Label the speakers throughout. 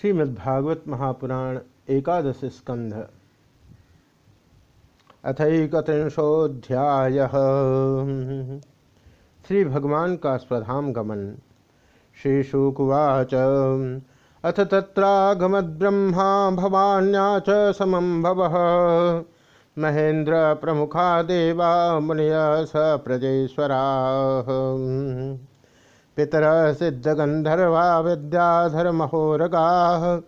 Speaker 1: श्रीमद्भागवत महापुराण एकादश स्कंध अथकत्रिंशोध्याय श्री भगवान का स्वधाम गमन श्रीशुकुवाच। अथ तत्रागमद्ब्रह्मा भवान्या च समं भवः। महेन्द्र प्रमुखा देवा मुनिय स प्रजेश्वरा। पितर सिद्धगंधर्वा विद्याधर महोरगा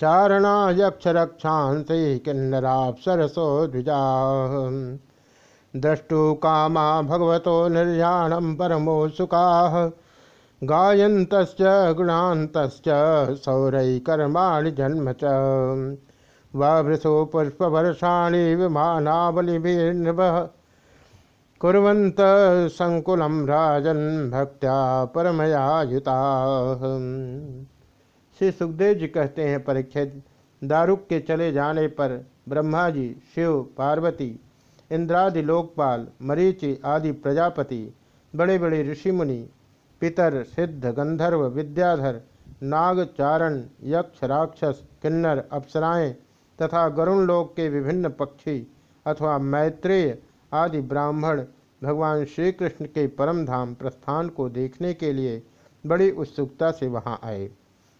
Speaker 1: चारणा यक्ष रक्षांसि किन्नराप्सरसो द्विजा। द्रष्टु कामा भगवतो निर्याणं परमो सुखाः। गायन्तश्च, गुणान्तश्च, सौरैकर्माणि जन्म च। वृषो पुष्पवर्षाणि विमानावलिभिर्नभः कुरंत संकुलम राजन भक्त्या परमया युता श्री सुखदेव जी कहते हैं परीक्षित दारुक के चले जाने पर ब्रह्मा जी शिव, पार्वती, इंद्रादि लोकपाल, मरीचि आदि प्रजापति बड़े बड़े ऋषि मुनि पितर, सिद्ध, गंधर्व, विद्याधर, नाग, चारण, यक्ष, राक्षस, किन्नर, अप्सराएँ तथा गरुण लोक के विभिन्न पक्षी अथवा मैत्रेय आदि ब्राह्मण भगवान श्री कृष्ण के परम धाम प्रस्थान को देखने के लिए बड़ी उत्सुकता से वहाँ आए।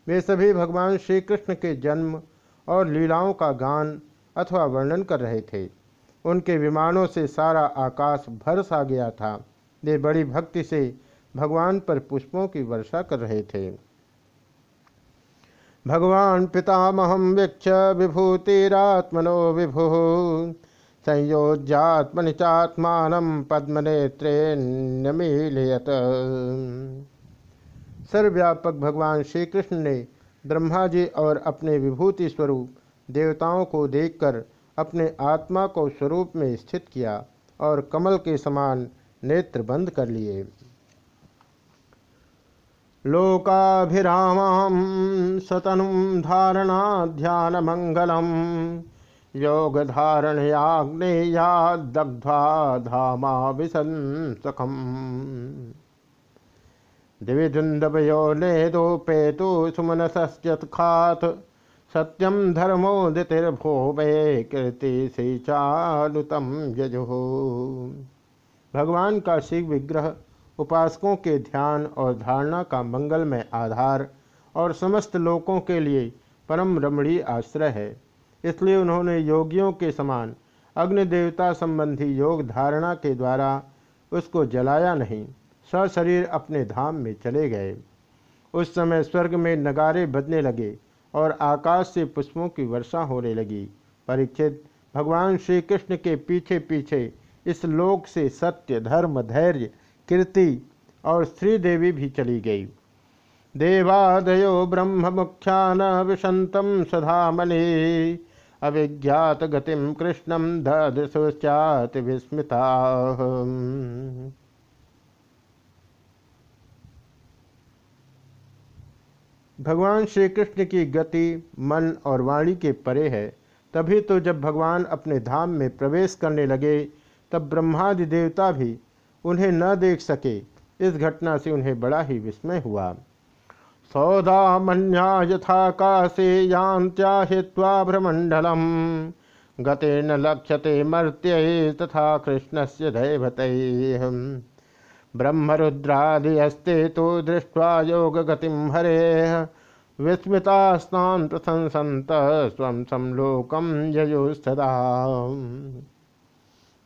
Speaker 1: वे सभी भगवान श्री कृष्ण के जन्म और लीलाओं का गान अथवा वर्णन कर रहे थे। उनके विमानों से सारा आकाश भर सा गया था। वे बड़ी भक्ति से भगवान पर पुष्पों की वर्षा कर रहे थे। भगवान पितामहम वीक्ष विभूतिरात्मनो विभु। संयोज्यात्मनि चात्मान पद्मनेत्रे नमीलयत सर्वव्यापक भगवान श्री कृष्ण ने ब्रह्मा जी और अपने विभूति स्वरूप देवताओं को देखकर अपने आत्मा को स्वरूप में स्थित किया और कमल के समान नेत्र बंद कर लिए। लोकाभिराम सतनु धारणा ध्यान मंगलम योग धारणयाग्नेया दग्ध्वा धामा विसंसखम दिविधुंदवयो नेदोपेतु सत्यम धर्मोदितिर्भोवे कीर्ति से चालुतम यजो। भगवान का शिव विग्रह, उपासकों के ध्यान और धारणा का मंगलमय आधार और समस्त लोकों के लिए परम रमणीय आश्रय है। इसलिए उन्होंने योगियों के समान अग्नि देवता संबंधी योग धारणा के द्वारा उसको जलाया नहीं, सशरीर अपने धाम में चले गए। उस समय स्वर्ग में नगारे बजने लगे और आकाश से पुष्पों की वर्षा होने लगी। परीक्षित, भगवान श्री कृष्ण के पीछे पीछे इस लोक से सत्य, धर्म, धैर्य, कीर्ति और श्री देवी भी चली गई। देवादयो ब्रह्म मुख्यान विशंतम सधामले अभिज्ञात गतिम कृष्णम दृशोश्चात विस्मिता। भगवान श्री कृष्ण की गति, मन और वाणी के परे है, तभी तो जब भगवान अपने धाम में प्रवेश करने लगे, तब ब्रह्मादि देवता भी उन्हें न देख सके। इस घटना से उन्हें बड़ा ही विस्मय हुआ। सौदामन्या यथाकाशे यान्त्या हित्वा भ्रमण्डलम् गतेन लक्ष्यते मर्त्यै तथा कृष्णस्य दैवतैः। ब्रह्मरुद्रादियस्ते तो दृष्ट्वा योगगतिं हरेः। विस्मितास्तान् प्रशंसन्त स्वं संलोकं ययुस्तदा।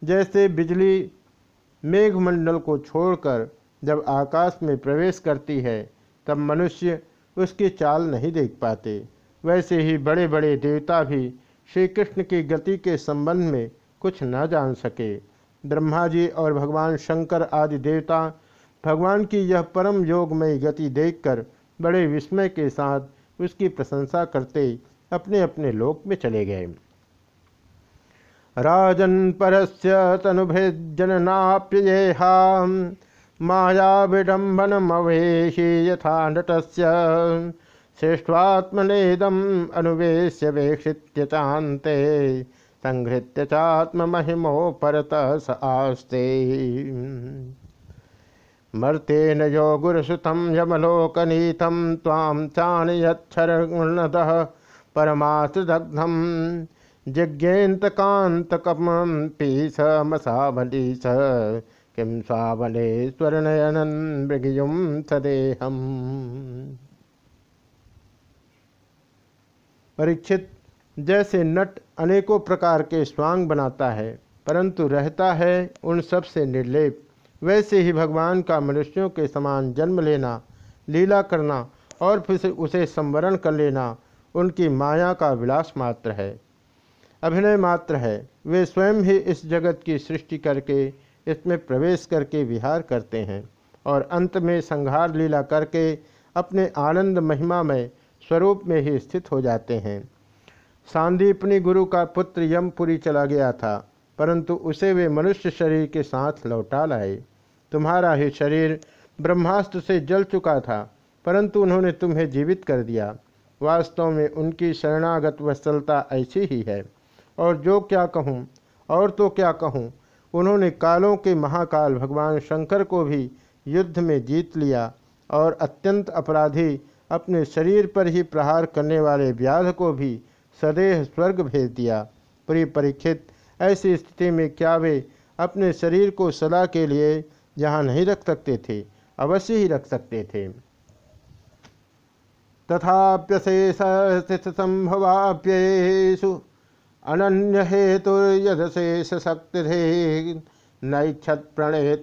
Speaker 1: जैसे बिजली मेघमंडल को छोड़कर जब आकाश में प्रवेश करती है तब मनुष्य उसकी चाल नहीं देख पाते। वैसे ही बड़े बड़े देवता भी श्री कृष्ण की गति के संबंध में कुछ न जान सके। ब्रह्मा जी और भगवान शंकर आदि देवता भगवान की यह परम योगमयी गति देखकर बड़े विस्मय के साथ उसकी प्रशंसा करते अपने अपने लोक में चले गए। राजन परस्य तनुभेजननाप्यहा माया विडम्बनमवेशी यथा नटस्य। श्रेष्ठात्मनेदम अनुवेश्य वेक्षित्य चान्ते संहृत्य चात्महिमो परत स आस्ते। मर्तेन यो गुरुसुतं यमलोकनीतं, त्वां चानयच्छरणदः परमार्थदग्धं जिज्ञेन्तकान्तकमं पीस मसावली स किं स्वावले स्वर्णयनन् मृगयुं सदेहम्। परीक्षित जैसे नट अनेकों प्रकार के स्वांग बनाता है, परंतु रहता है उन सबसे निर्लेप। वैसे ही भगवान का मनुष्यों के समान जन्म लेना, लीला करना और फिर उसे संवरण कर लेना उनकी माया का विलास मात्र है। अभिनय मात्र है। वे स्वयं ही इस जगत की सृष्टि करके इसमें प्रवेश करके विहार करते हैं और अंत में संहार लीला करके अपने आनंद महिमा में स्वरूप में ही स्थित हो जाते हैं। सांदीपनी गुरु का पुत्र यमपुरी चला गया था, परंतु उसे वे मनुष्य शरीर के साथ लौटा लाए। तुम्हारा ही शरीर ब्रह्मास्त्र से जल चुका था, परंतु उन्होंने तुम्हें जीवित कर दिया। वास्तव में उनकी शरणागत वत्सलता ऐसी ही है। और जो क्या कहूँ, और तो क्या कहूँ उन्होंने कालों के महाकाल भगवान शंकर को भी युद्ध में जीत लिया और अत्यंत अपराधी अपने शरीर पर ही प्रहार करने वाले व्याध को भी सदैह स्वर्ग भेज दिया। प्रिय परीक्षित, ऐसी स्थिति में क्या वे अपने शरीर को सदा के लिए जहाँ नहीं रख सकते थे? अवश्य ही रख सकते थे। तथाप्यशेष संभवाप्यु अनन्य यदशेष शक्ति नैक्षत प्रणय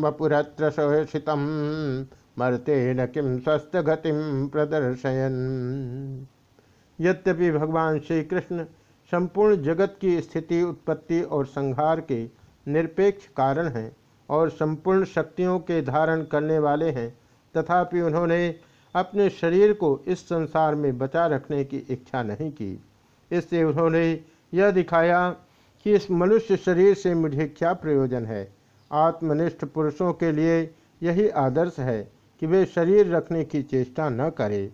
Speaker 1: वपुरत्र शोषित मरते न किम स्वस्थ गतिम प्रदर्शयन। यद्यपि भगवान श्री कृष्ण संपूर्ण जगत की स्थिति, उत्पत्ति और संहार के निरपेक्ष कारण हैं और संपूर्ण शक्तियों के धारण करने वाले हैं, तथापि उन्होंने अपने शरीर को इस संसार में बचा रखने की इच्छा नहीं की। इससे उन्होंने यह दिखाया कि इस मनुष्य शरीर से मुझे क्या प्रयोजन है? आत्मनिष्ठ पुरुषों के लिए यही आदर्श है कि वे शरीर रखने की चेष्टा न करें।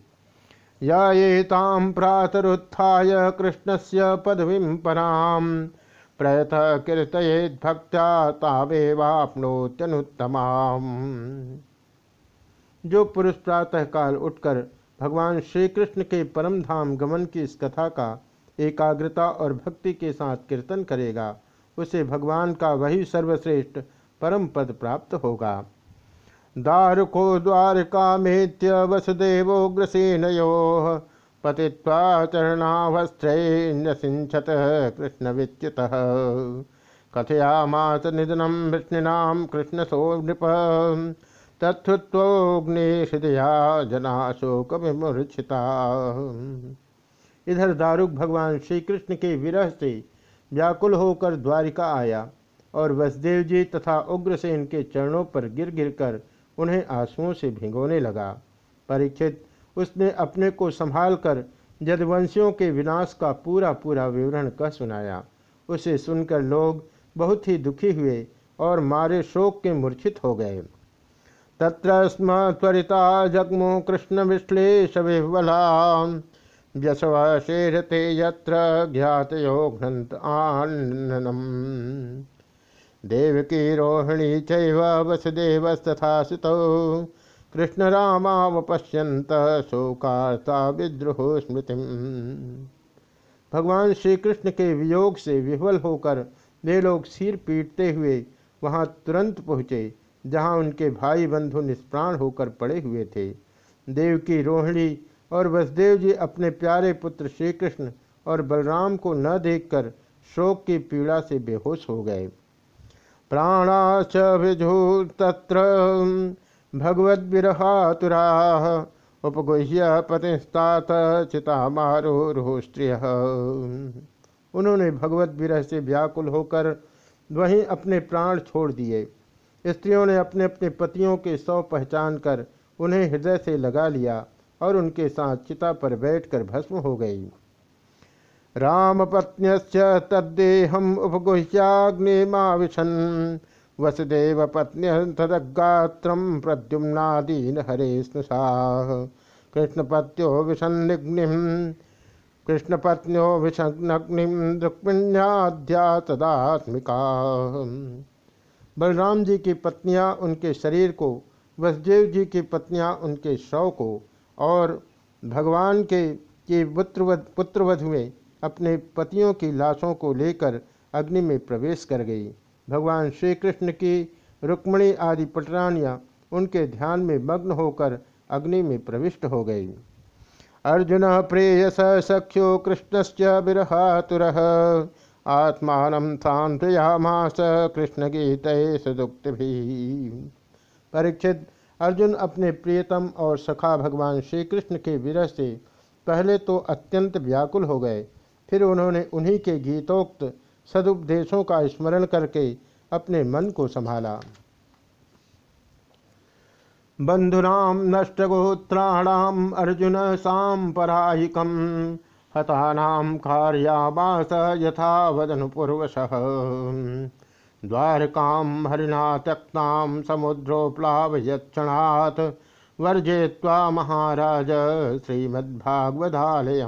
Speaker 1: या ये ताम प्रातरुत्थाय कृष्ण से पदवीं पराम प्रयत कीर्तयेद भक्त्या तावेवापनोत्यनुत्तमा जो पुरुष प्रातः काल उठकर भगवान श्री कृष्ण के परम धाम गमन की इस कथा का एकाग्रता और भक्ति के साथ कीर्तन करेगा। उसे भगवान का वही सर्वश्रेष्ठ परम पद प्राप्त होगा। दारुको द्वारका द्वारकामेत्य वसुदेवोग्रसेनयो पतित्वा चरणावस्थ्रैन्यसिञ्चत कृष्णविच्युतः कथयामास निधनं कृष्ण कृष्णसो नृप तत्थुत्वोग्निहृदया जना शोक विमूर्छिता इधर दारुक भगवान श्री कृष्ण के विरह से व्याकुल होकर द्वारिका आया और वसुदेव जी तथा उग्रसेन के चरणों पर गिर गिर कर उन्हें आंसुओं से भिगोने लगा। परीक्षित, उसने अपने को संभाल कर जदवंशियों के विनाश का पूरा पूरा विवरण कह सुनाया। उसे सुनकर लोग बहुत ही दुखी हुए और मारे शोक के मूर्छित हो गए। तत्र स्म त्वरिता जगमो कृष्ण विश्लेष विह्वला व्यसव शेरते यत्र ज्ञात योघ्नंत आननम देवकी रोहिणी चैव वसुदेवस्तथा सुतौ। कृष्णरामावपश्यंत शोकार्ता विद्रोह स्मृति भगवान श्री कृष्ण के वियोग से विह्वल होकर वे लोग सिर पीटते हुए वहाँ तुरंत पहुँचे, जहाँ उनके भाई बंधु निष्प्राण होकर पड़े हुए थे। देव की रोहिणी और वसुदेव जी अपने प्यारे पुत्र श्री कृष्ण और बलराम को न देखकर शोक की पीड़ा से बेहोश हो गए। प्राणाश्च विजुस्तत्र भगवद्विरहातुरा उपगुह्य पतिस्तात चितामारोस्त्रिय उन्होंने भगवत विरह से व्याकुल होकर वहीं अपने प्राण छोड़ दिए। स्त्रियों ने अपने अपने पतियों के सौ पहचान कर उन्हें हृदय से लगा लिया। और उनके साथ चिता पर बैठकर भस्म हो गई। रामपत्न्यश्च वसुदेव पत्न्य तदगात्रं प्रद्युम्नादीन हरे स्नुषाः कृष्णपत्यो विषन्निग्निं, कृष्णपत्न्यो विषग्निं रुक्मिण्याध्या तदात्मिका बलराम जी की पत्नियाँ उनके शरीर को, वसुदेव जी की पत्नियाँ उनके शव को और भगवान के, की पुत्रवध, पुत्रवधु में अपने पतियों की लाशों को लेकर अग्नि में प्रवेश कर गई। भगवान श्री कृष्ण की रुक्मणी आदि पटरानियाँ उनके ध्यान में मग्न होकर अग्नि में प्रविष्ट हो गई। अर्जुन प्रेयस सख्यो कृष्णश्च विरहातुर आत्मान सांतयामास कृष्ण गीत सुदुक्त भी परीक्षित अर्जुन अपने प्रियतम और सखा भगवान श्री कृष्ण के विरह से पहले तो अत्यंत व्याकुल हो गए। फिर उन्होंने उन्हीं के गीतोक्त सदुपदेशों का स्मरण करके अपने मन को संभाला। बंधुनाम नष्टगोत्राणाम अर्जुन सांपरायिकम हतानाम कार्यावास यथा पूर्वश द्वारकाम हरिणा त्यक्ताम समुद्रोप्लावयक्षणात् वर्जे महाराज श्रीमद्भागवतालय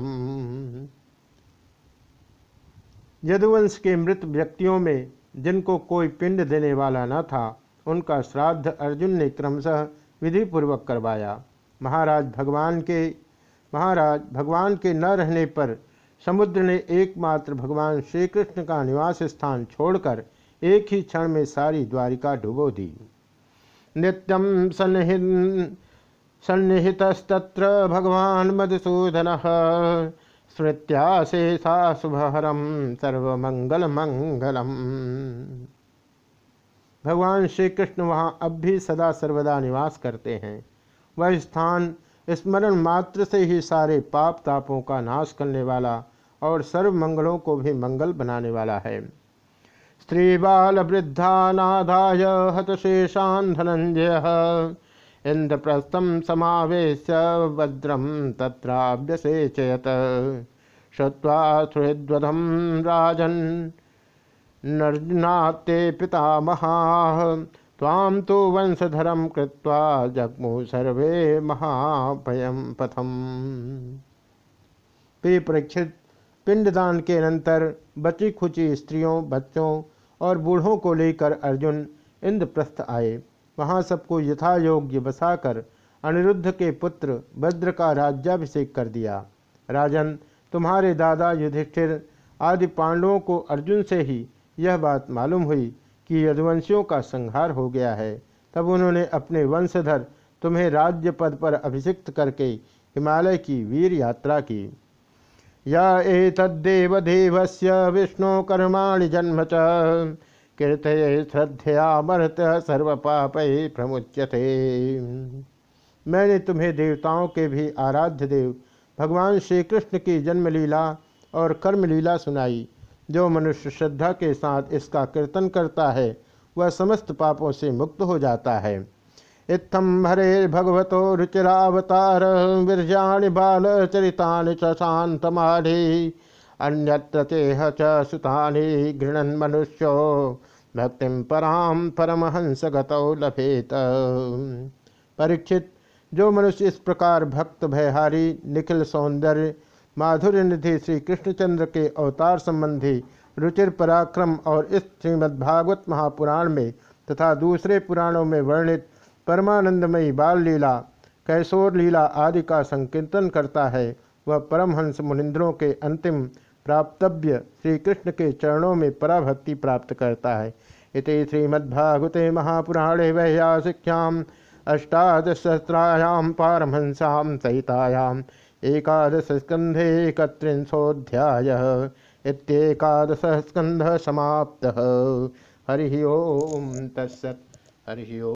Speaker 1: यदुवंश के मृत व्यक्तियों में जिनको कोई पिंड देने वाला न था, उनका श्राद्ध अर्जुन ने क्रमशः विधिपूर्वक करवाया। महाराज भगवान के, महाराज भगवान के न रहने पर समुद्र ने एकमात्र भगवान श्री कृष्ण का निवास स्थान छोड़कर एक ही क्षण में सारी द्वारिका डुबो दी। नित्यम सन्निहित सन्निहितस्तत्र भगवान मधुसूदन स्मृत्याशेषा शुभहरम सर्वमंगल मंगलम भगवान श्री कृष्ण वहाँ अब भी सदा सर्वदा निवास करते हैं। वह स्थान स्मरण मात्र से ही सारे पाप तापों का नाश करने वाला और सर्व मंगलों को भी मंगल बनाने वाला है। स्त्री बाल वृद्धा नाधाय हतशेषान धनंजय इंद्रप्रस्थम समावेश भद्रम तत्राभ्यसेचयत। श्रुवा सुहृद्वधम राजन नर्जुनाते पितामहा। ताम तो वंशधरम कृत्वा जगमु सर्वे महाभयम पथम। पे परीक्षित पिंडदान के अनंतर बची खुची स्त्रियों, बच्चों और बूढ़ों को लेकर अर्जुन इंद्रप्रस्थ आए। वहाँ सबको यथा योग्य बसाकर अनिरुद्ध के पुत्र भद्र का राज्याभिषेक कर दिया। राजन, तुम्हारे दादा युधिष्ठिर आदि पांडवों को अर्जुन से ही यह बात मालूम हुई कि यदुवंशियों का संहार हो गया है। तब उन्होंने अपने वंशधर तुम्हें राज्य पद पर अभिषिक्त करके हिमालय की वीर यात्रा की। या विष्णु कर्माणि जन्म च। कीर्तये श्रद्धया मरत सर्व पाप प्रमुच्यते। मैंने तुम्हें देवताओं के भी आराध्य देव, भगवान श्री कृष्ण की जन्मलीला और कर्मलीला सुनाई। जो मनुष्य श्रद्धा के साथ इसका कीर्तन करता है, वह समस्त पापों से मुक्त हो जाता है। इत्थम हरे भगवतो रुचिरावतार, विरजाणि बाल चरितानि च शांतमाढ़ी अन्यत्र तेह च सुतानि गृणन मनुष्यो भक्ति पराम परमहंस गतौ लभेत। परीक्षित, जो मनुष्य इस प्रकार भक्त, भयहारी, निखिल सौंदर्य माधुर्य निधि श्री कृष्णचंद्र के अवतार संबंधी रुचिर पराक्रम और इस श्रीमद्भागवत महापुराण में तथा दूसरे पुराणों में वर्णित परमानंदमयी बाल लीला कैशोर लीला आदि का संकीर्तन करता है। वह परमहंस मुनिंद्रों के अंतिम प्राप्तव्य श्री कृष्ण के चरणों में पराभक्ति प्राप्त करता है। इति श्रीमद्भागवते महापुराणे वैयासिख्याम अष्टादशसहस्रायां पारमहंसां सहितायाम्, एकादशस्कन्धे एकत्रिंशोऽध्यायः इत्येकादशः स्कन्धः समाप्तः। हरिः ओम तत्सत्। हरिः ओम।